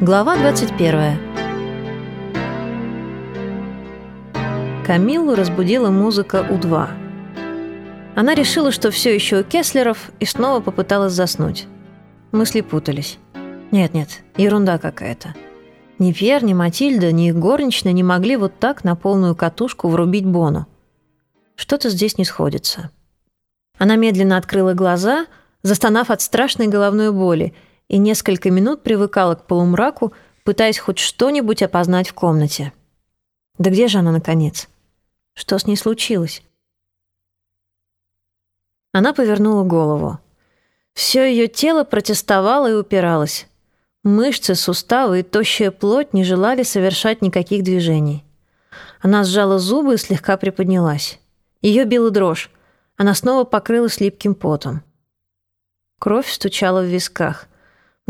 Глава 21. Камиллу разбудила музыка У-2. Она решила, что все еще у Кеслеров, и снова попыталась заснуть. Мысли путались. Нет-нет, ерунда какая-то. Ни Пьер, ни Матильда, ни их горничная не могли вот так на полную катушку врубить Бону. Что-то здесь не сходится. Она медленно открыла глаза, застонав от страшной головной боли, и несколько минут привыкала к полумраку, пытаясь хоть что-нибудь опознать в комнате. Да где же она, наконец? Что с ней случилось? Она повернула голову. Все ее тело протестовало и упиралось. Мышцы, суставы и тощая плоть не желали совершать никаких движений. Она сжала зубы и слегка приподнялась. Ее била дрожь. Она снова покрылась липким потом. Кровь стучала в висках.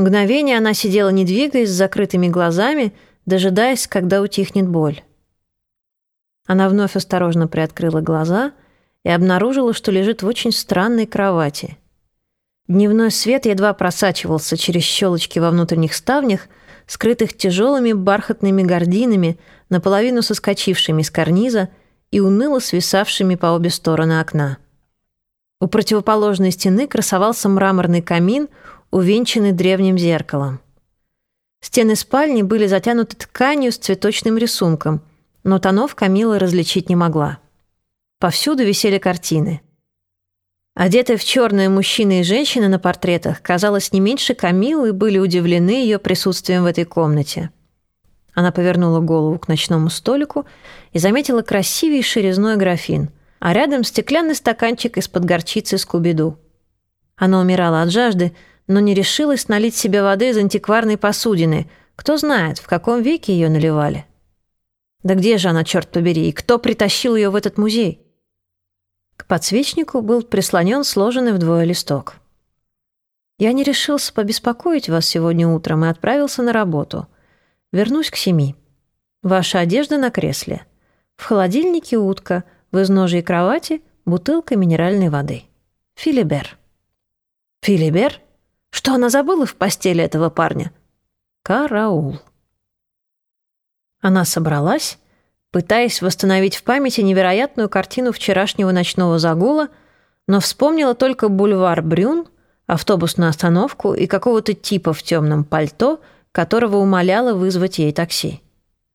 Мгновение она сидела, не двигаясь, с закрытыми глазами, дожидаясь, когда утихнет боль. Она вновь осторожно приоткрыла глаза и обнаружила, что лежит в очень странной кровати. Дневной свет едва просачивался через щелочки во внутренних ставнях, скрытых тяжелыми бархатными гардинами, наполовину соскочившими с карниза и уныло свисавшими по обе стороны окна. У противоположной стены красовался мраморный камин, увенчанный древним зеркалом. Стены спальни были затянуты тканью с цветочным рисунком, но тонов Камила различить не могла. Повсюду висели картины. Одетые в черное мужчины и женщины на портретах, казалось, не меньше Камилы были удивлены ее присутствием в этой комнате. Она повернула голову к ночному столику и заметила красивейший резной графин, а рядом стеклянный стаканчик из-под горчицы Скубиду. Она умирала от жажды, но не решилась налить себе воды из антикварной посудины. Кто знает, в каком веке ее наливали. Да где же она, черт побери, и кто притащил ее в этот музей? К подсвечнику был прислонен сложенный вдвое листок. Я не решился побеспокоить вас сегодня утром и отправился на работу. Вернусь к семи. Ваша одежда на кресле. В холодильнике утка, в изножии кровати бутылка минеральной воды. Филибер. Филибер? Что она забыла в постели этого парня? Караул. Она собралась, пытаясь восстановить в памяти невероятную картину вчерашнего ночного загула, но вспомнила только бульвар Брюн, автобусную остановку и какого-то типа в темном пальто, которого умоляла вызвать ей такси.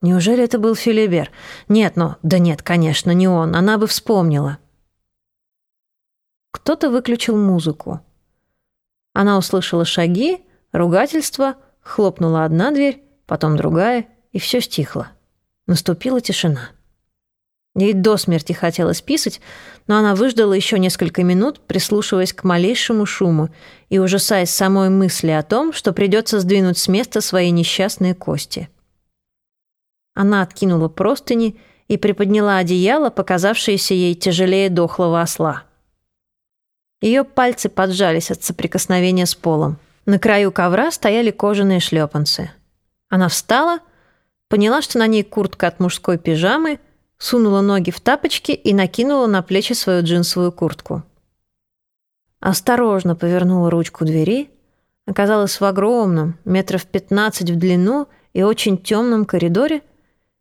Неужели это был Филибер? Нет, но... Да нет, конечно, не он. Она бы вспомнила. Кто-то выключил музыку. Она услышала шаги, ругательства, хлопнула одна дверь, потом другая, и все стихло. Наступила тишина. Ей до смерти хотелось писать, но она выждала еще несколько минут, прислушиваясь к малейшему шуму и ужасаясь самой мысли о том, что придется сдвинуть с места свои несчастные кости. Она откинула простыни и приподняла одеяло, показавшееся ей тяжелее дохлого осла. Ее пальцы поджались от соприкосновения с полом. На краю ковра стояли кожаные шлепанцы. Она встала, поняла, что на ней куртка от мужской пижамы, сунула ноги в тапочки и накинула на плечи свою джинсовую куртку. Осторожно повернула ручку двери, оказалась в огромном, метров пятнадцать в длину и очень темном коридоре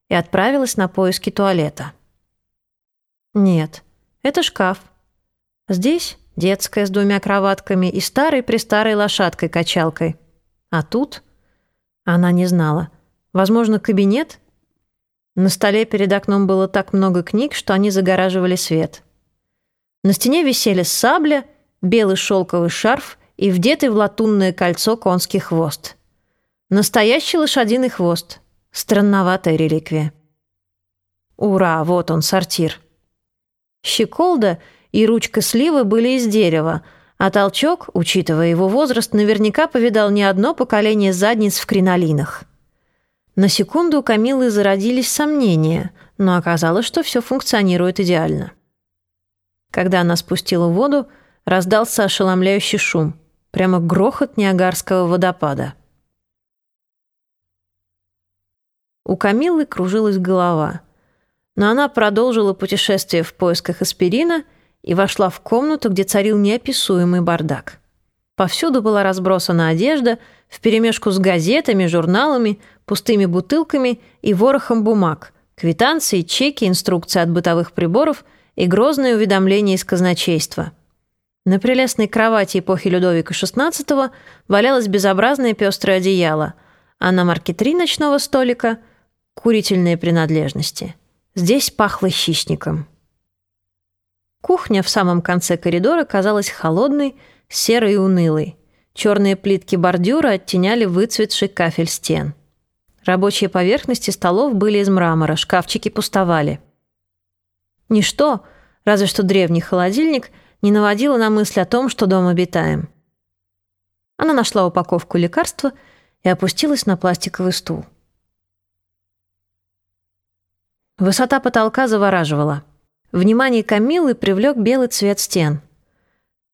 и отправилась на поиски туалета. Нет, это шкаф. Здесь Детская с двумя кроватками и старой-престарой лошадкой-качалкой. А тут... Она не знала. Возможно, кабинет? На столе перед окном было так много книг, что они загораживали свет. На стене висели сабля, белый шелковый шарф и вдетый в латунное кольцо конский хвост. Настоящий лошадиный хвост. Странноватая реликвия. Ура, вот он, сортир. Щеколда — и ручка сливы были из дерева, а толчок, учитывая его возраст, наверняка повидал не одно поколение задниц в кринолинах. На секунду у Камилы зародились сомнения, но оказалось, что все функционирует идеально. Когда она спустила воду, раздался ошеломляющий шум, прямо грохот Ниагарского водопада. У Камилы кружилась голова, но она продолжила путешествие в поисках аспирина и вошла в комнату, где царил неописуемый бардак. Повсюду была разбросана одежда, вперемешку с газетами, журналами, пустыми бутылками и ворохом бумаг, квитанции, чеки, инструкции от бытовых приборов и грозные уведомления из казначейства. На прелестной кровати эпохи Людовика XVI валялось безобразное пестрое одеяло, а на маркетри ночного столика – курительные принадлежности. Здесь пахло хищником. Кухня в самом конце коридора казалась холодной, серой и унылой. Черные плитки бордюра оттеняли выцветший кафель стен. Рабочие поверхности столов были из мрамора, шкафчики пустовали. Ничто, разве что древний холодильник, не наводило на мысль о том, что дом обитаем. Она нашла упаковку лекарства и опустилась на пластиковый стул. Высота потолка завораживала. Внимание Камилы привлек белый цвет стен.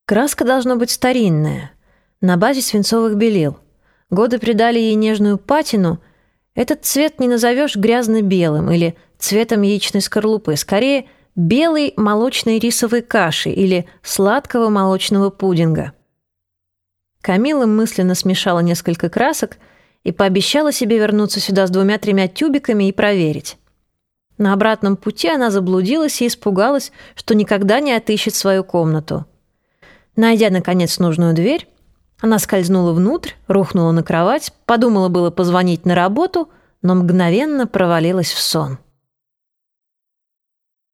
Краска должна быть старинная, на базе свинцовых белил. Годы придали ей нежную патину. Этот цвет не назовешь грязно-белым или цветом яичной скорлупы, скорее белой молочной рисовой каши или сладкого молочного пудинга. Камила мысленно смешала несколько красок и пообещала себе вернуться сюда с двумя-тремя тюбиками и проверить. На обратном пути она заблудилась и испугалась, что никогда не отыщет свою комнату. Найдя, наконец, нужную дверь, она скользнула внутрь, рухнула на кровать, подумала было позвонить на работу, но мгновенно провалилась в сон.